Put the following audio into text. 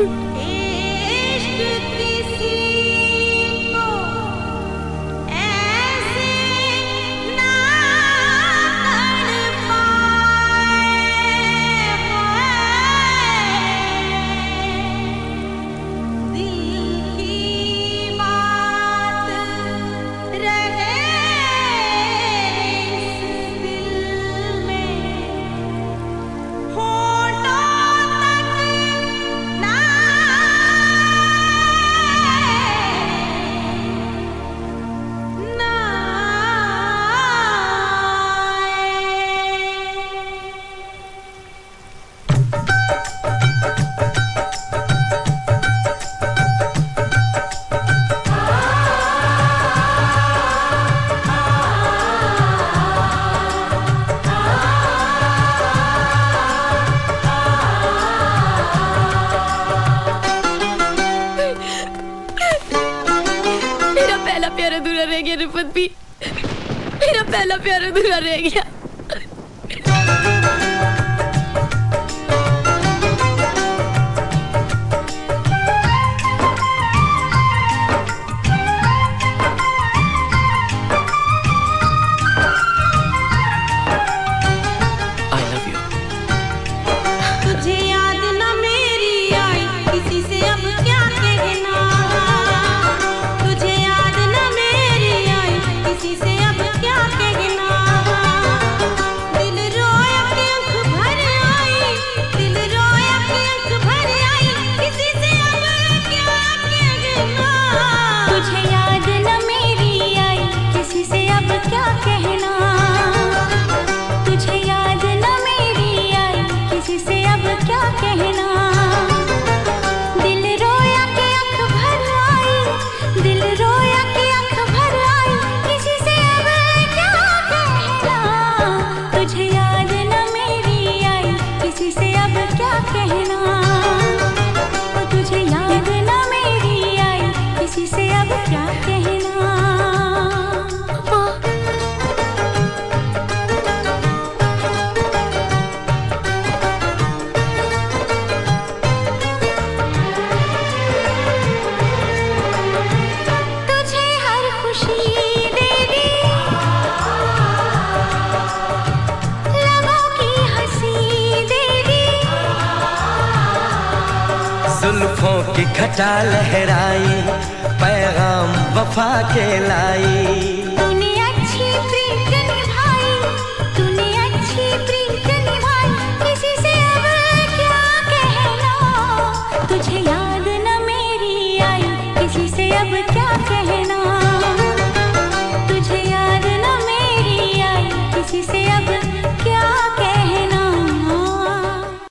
Ich bin अधूरा रह गया रिफत भी। मेरा पहला प्यार अधूरा रह गया। क्या कहना? जुल्फों की घटा लहराई पैगाम वफा के लाई।